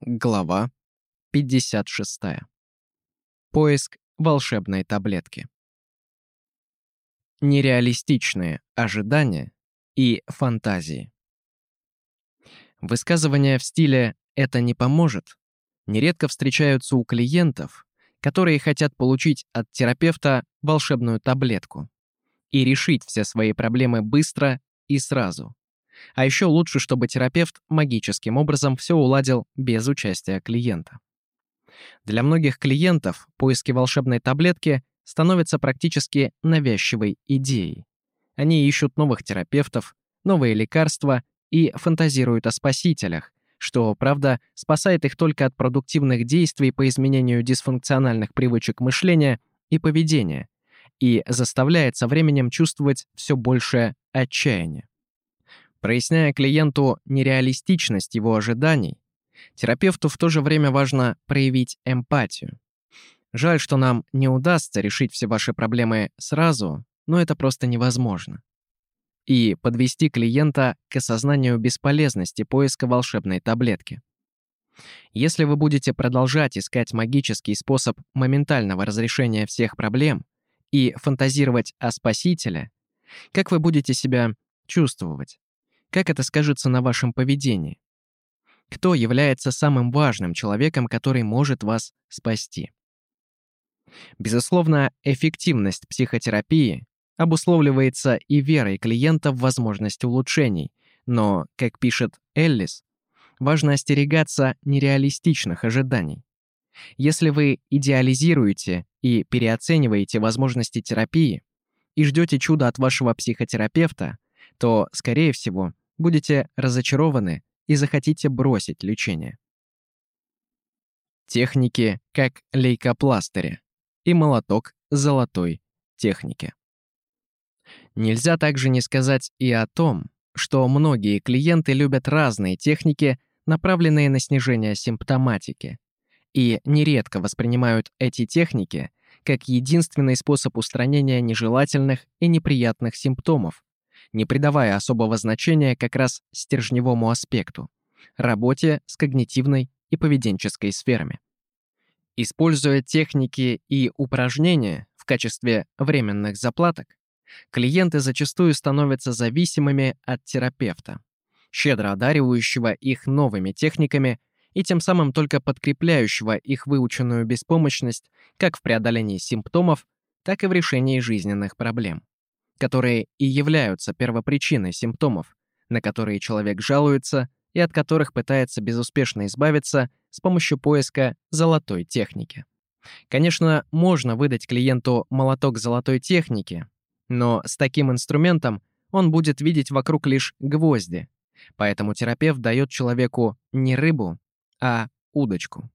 Глава 56. Поиск волшебной таблетки. Нереалистичные ожидания и фантазии. Высказывания в стиле «это не поможет» нередко встречаются у клиентов, которые хотят получить от терапевта волшебную таблетку и решить все свои проблемы быстро и сразу. А еще лучше, чтобы терапевт магическим образом все уладил без участия клиента. Для многих клиентов поиски волшебной таблетки становятся практически навязчивой идеей. Они ищут новых терапевтов, новые лекарства и фантазируют о спасителях, что, правда, спасает их только от продуктивных действий по изменению дисфункциональных привычек мышления и поведения и заставляет со временем чувствовать все большее отчаяние. Проясняя клиенту нереалистичность его ожиданий, терапевту в то же время важно проявить эмпатию. Жаль, что нам не удастся решить все ваши проблемы сразу, но это просто невозможно. И подвести клиента к осознанию бесполезности поиска волшебной таблетки. Если вы будете продолжать искать магический способ моментального разрешения всех проблем и фантазировать о спасителе, как вы будете себя чувствовать? Как это скажется на вашем поведении? Кто является самым важным человеком, который может вас спасти? Безусловно, эффективность психотерапии обусловливается и верой клиента в возможность улучшений, но, как пишет Эллис, важно остерегаться нереалистичных ожиданий. Если вы идеализируете и переоцениваете возможности терапии и ждете чуда от вашего психотерапевта, то, скорее всего, будете разочарованы и захотите бросить лечение. Техники как лейкопластыри и молоток золотой техники. Нельзя также не сказать и о том, что многие клиенты любят разные техники, направленные на снижение симптоматики, и нередко воспринимают эти техники как единственный способ устранения нежелательных и неприятных симптомов, не придавая особого значения как раз стержневому аспекту – работе с когнитивной и поведенческой сферами. Используя техники и упражнения в качестве временных заплаток, клиенты зачастую становятся зависимыми от терапевта, щедро одаривающего их новыми техниками и тем самым только подкрепляющего их выученную беспомощность как в преодолении симптомов, так и в решении жизненных проблем которые и являются первопричиной симптомов, на которые человек жалуется и от которых пытается безуспешно избавиться с помощью поиска золотой техники. Конечно, можно выдать клиенту молоток золотой техники, но с таким инструментом он будет видеть вокруг лишь гвозди, поэтому терапевт дает человеку не рыбу, а удочку.